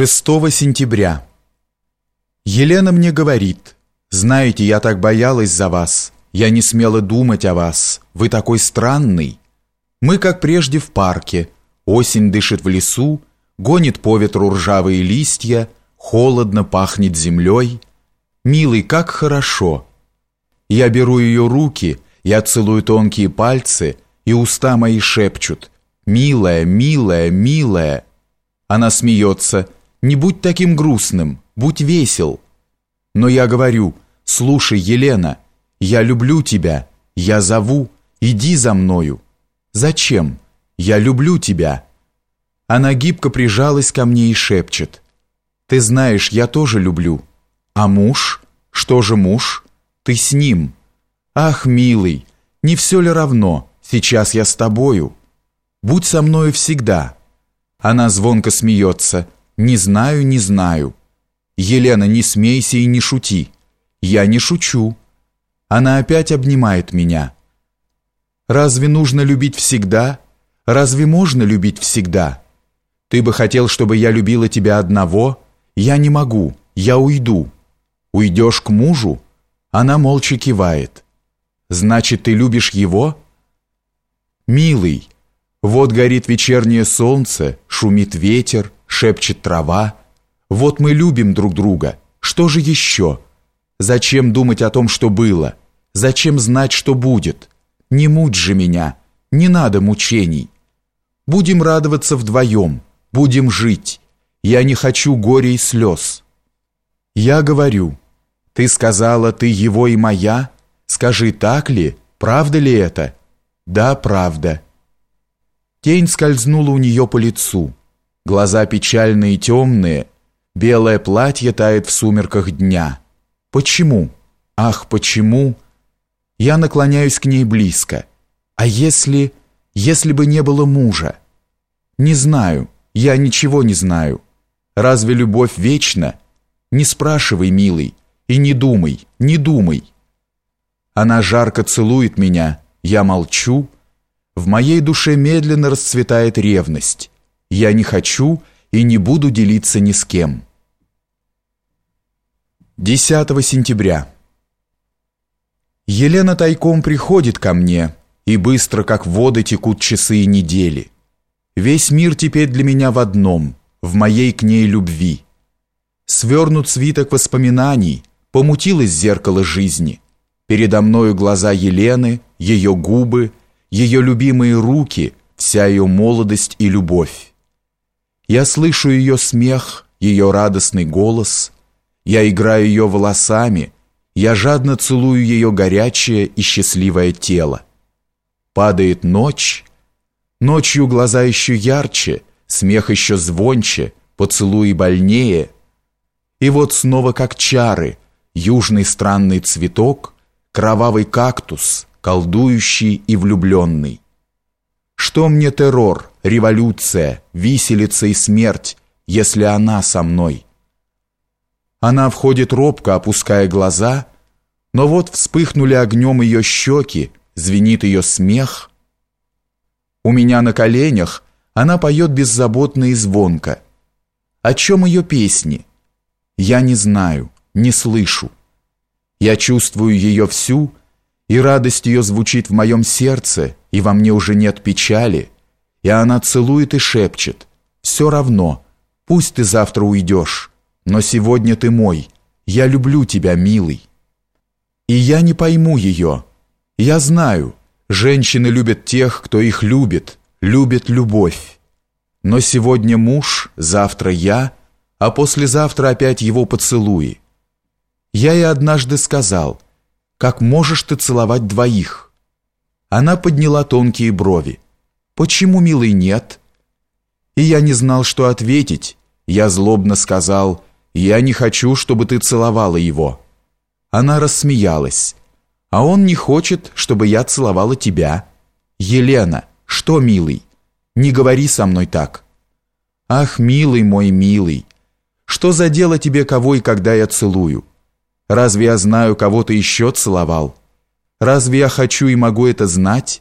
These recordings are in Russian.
6 сентября. Елена мне говорит, «Знаете, я так боялась за вас, я не смела думать о вас, вы такой странный. Мы, как прежде, в парке, осень дышит в лесу, гонит по ветру ржавые листья, холодно пахнет землей. Милый, как хорошо!» Я беру ее руки, я целую тонкие пальцы, и уста мои шепчут, «Милая, милая, милая!» Она смеется. «Не будь таким грустным, будь весел». Но я говорю, «Слушай, Елена, я люблю тебя, я зову, иди за мною». «Зачем? Я люблю тебя». Она гибко прижалась ко мне и шепчет, «Ты знаешь, я тоже люблю». «А муж? Что же муж? Ты с ним». «Ах, милый, не все ли равно, сейчас я с тобою? Будь со мною всегда». Она звонко смеется. «Не знаю, не знаю». «Елена, не смейся и не шути». «Я не шучу». Она опять обнимает меня. «Разве нужно любить всегда? Разве можно любить всегда? Ты бы хотел, чтобы я любила тебя одного? Я не могу, я уйду». «Уйдешь к мужу?» Она молча кивает. «Значит, ты любишь его?» «Милый, вот горит вечернее солнце, шумит ветер, шепчет трава. Вот мы любим друг друга. Что же еще? Зачем думать о том, что было? Зачем знать, что будет? Не мучь же меня. Не надо мучений. Будем радоваться вдвоем. Будем жить. Я не хочу горя и слез. Я говорю. Ты сказала, ты его и моя? Скажи, так ли? Правда ли это? Да, правда. Тень скользнула у нее по лицу. Глаза печальные и темные. Белое платье тает в сумерках дня. Почему? Ах, почему? Я наклоняюсь к ней близко. А если... если бы не было мужа? Не знаю. Я ничего не знаю. Разве любовь вечна? Не спрашивай, милый, и не думай, не думай. Она жарко целует меня, я молчу, в моей душе медленно расцветает ревность. Я не хочу и не буду делиться ни с кем. 10 сентября. Елена тайком приходит ко мне, и быстро, как воды, текут часы и недели. Весь мир теперь для меня в одном, в моей к ней любви. Свернут свиток воспоминаний, помутилось зеркало жизни. Передо мною глаза Елены, ее губы — ее любимые руки, вся ее молодость и любовь. Я слышу ее смех, ее радостный голос, я играю ее волосами, я жадно целую ее горячее и счастливое тело. Падает ночь, ночью глаза еще ярче, смех еще звонче, поцелуи больнее. И вот снова как чары, южный странный цветок, кровавый кактус — колдующий и влюбленный. Что мне террор, революция, виселица и смерть, если она со мной? Она входит робко, опуская глаза, но вот вспыхнули огнем ее щеки, звенит ее смех. У меня на коленях она поет беззаботно и звонко. О чем ее песни? Я не знаю, не слышу. Я чувствую ее всю, и радость ее звучит в моем сердце, и во мне уже нет печали, и она целует и шепчет, «Все равно, пусть ты завтра уйдешь, но сегодня ты мой, я люблю тебя, милый». И я не пойму ее. Я знаю, женщины любят тех, кто их любит, любит любовь. Но сегодня муж, завтра я, а послезавтра опять его поцелуи. Я и однажды сказал – как можешь ты целовать двоих?» Она подняла тонкие брови. «Почему, милый, нет?» И я не знал, что ответить. Я злобно сказал, «Я не хочу, чтобы ты целовала его». Она рассмеялась. «А он не хочет, чтобы я целовала тебя». «Елена, что, милый? Не говори со мной так». «Ах, милый мой, милый, что за дело тебе кого и когда я целую? Разве я знаю, кого ты еще целовал? Разве я хочу и могу это знать?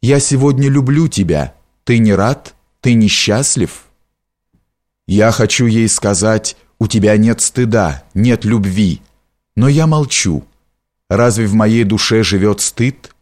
Я сегодня люблю тебя. Ты не рад? Ты несчастлив?» Я хочу ей сказать, у тебя нет стыда, нет любви, но я молчу. Разве в моей душе живет стыд?